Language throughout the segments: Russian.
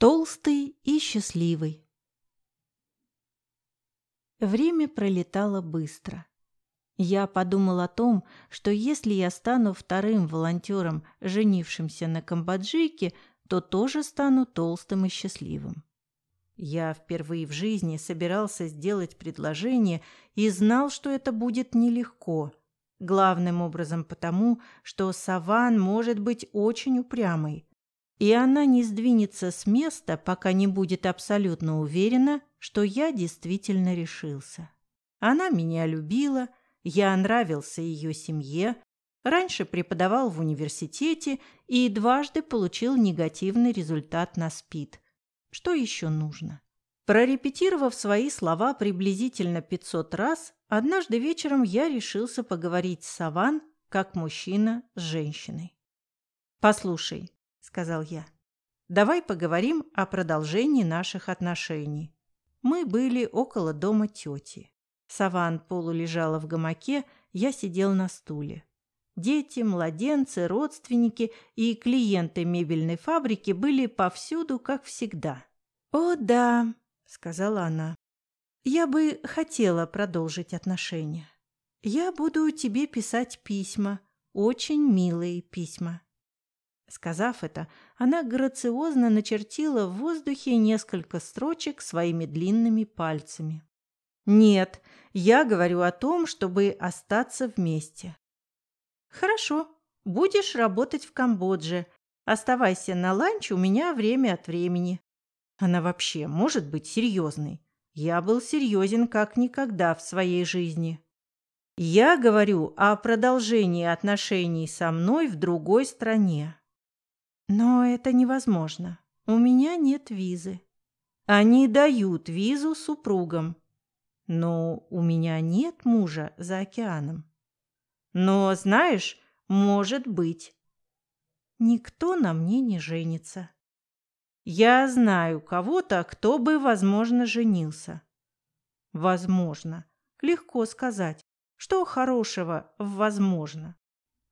Толстый и счастливый. Время пролетало быстро. Я подумал о том, что если я стану вторым волонтером, женившимся на камбоджийке, то тоже стану толстым и счастливым. Я впервые в жизни собирался сделать предложение и знал, что это будет нелегко. Главным образом потому, что Саван может быть очень упрямой, и она не сдвинется с места, пока не будет абсолютно уверена, что я действительно решился. Она меня любила, я нравился ее семье, раньше преподавал в университете и дважды получил негативный результат на СПИД. Что еще нужно? Прорепетировав свои слова приблизительно 500 раз, однажды вечером я решился поговорить с Саван как мужчина с женщиной. «Послушай, сказал я. Давай поговорим о продолжении наших отношений. Мы были около дома тети. Саван полулежала в гамаке, я сидел на стуле. Дети, младенцы, родственники и клиенты мебельной фабрики были повсюду, как всегда. «О, да», — сказала она, — «я бы хотела продолжить отношения. Я буду тебе писать письма, очень милые письма. Сказав это, она грациозно начертила в воздухе несколько строчек своими длинными пальцами. «Нет, я говорю о том, чтобы остаться вместе». «Хорошо, будешь работать в Камбодже. Оставайся на ланч у меня время от времени». Она вообще может быть серьезной. Я был серьезен как никогда в своей жизни. Я говорю о продолжении отношений со мной в другой стране. Но это невозможно. У меня нет визы. Они дают визу супругам. Но у меня нет мужа за океаном. Но, знаешь, может быть. Никто на мне не женится. Я знаю кого-то, кто бы, возможно, женился. Возможно. Легко сказать. Что хорошего в «возможно»?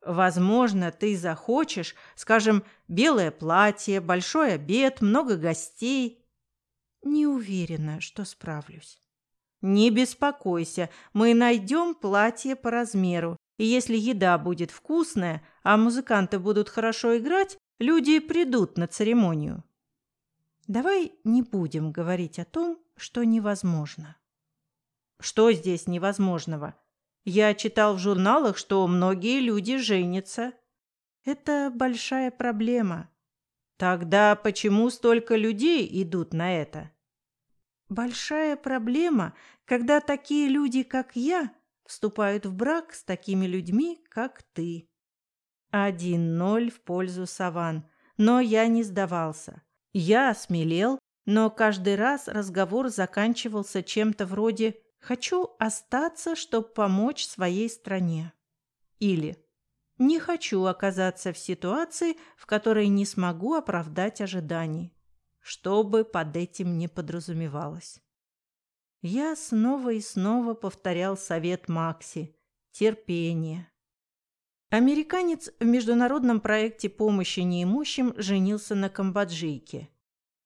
Возможно, ты захочешь, скажем, белое платье, большой обед, много гостей. Не уверена, что справлюсь. Не беспокойся, мы найдем платье по размеру. И если еда будет вкусная, а музыканты будут хорошо играть, люди придут на церемонию. Давай не будем говорить о том, что невозможно. Что здесь невозможного? Я читал в журналах, что многие люди женятся. Это большая проблема. Тогда почему столько людей идут на это? Большая проблема, когда такие люди, как я, вступают в брак с такими людьми, как ты. Один ноль в пользу Саван, но я не сдавался. Я осмелел, но каждый раз разговор заканчивался чем-то вроде Хочу остаться, чтобы помочь своей стране. Или не хочу оказаться в ситуации, в которой не смогу оправдать ожиданий, что бы под этим не подразумевалось. Я снова и снова повторял совет Макси – терпение. Американец в международном проекте помощи неимущим женился на камбоджийке.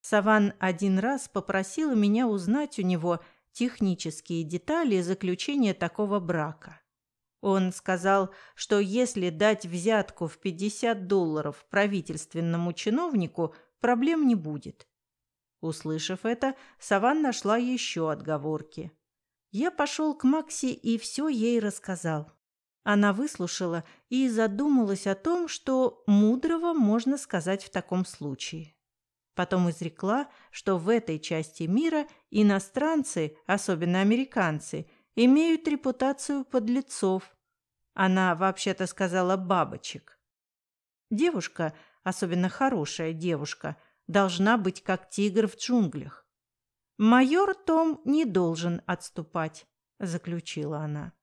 Саван один раз попросил меня узнать у него – технические детали заключения такого брака. Он сказал, что если дать взятку в 50 долларов правительственному чиновнику, проблем не будет. Услышав это, Саван нашла еще отговорки. Я пошел к Макси и все ей рассказал. Она выслушала и задумалась о том, что мудрого можно сказать в таком случае. Потом изрекла, что в этой части мира иностранцы, особенно американцы, имеют репутацию подлецов. Она вообще-то сказала «бабочек». Девушка, особенно хорошая девушка, должна быть как тигр в джунглях. «Майор Том не должен отступать», – заключила она.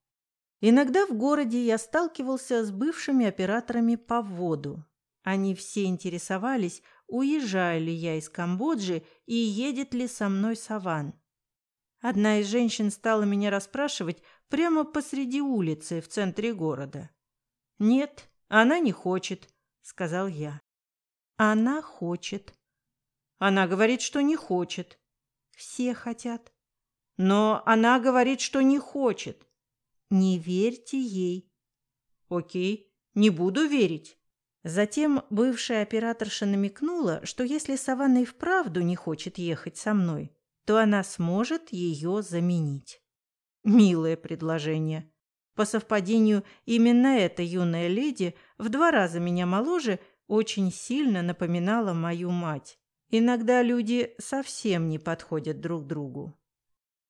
Иногда в городе я сталкивался с бывшими операторами по воду. Они все интересовались, уезжаю ли я из Камбоджи и едет ли со мной Саван. Одна из женщин стала меня расспрашивать прямо посреди улицы в центре города. «Нет, она не хочет», — сказал я. «Она хочет». Она говорит, что не хочет. Все хотят. Но она говорит, что не хочет. Не верьте ей. Окей, не буду верить. Затем бывшая операторша намекнула, что если Саванна и вправду не хочет ехать со мной, то она сможет ее заменить. Милое предложение. По совпадению, именно эта юная леди, в два раза меня моложе, очень сильно напоминала мою мать. Иногда люди совсем не подходят друг другу.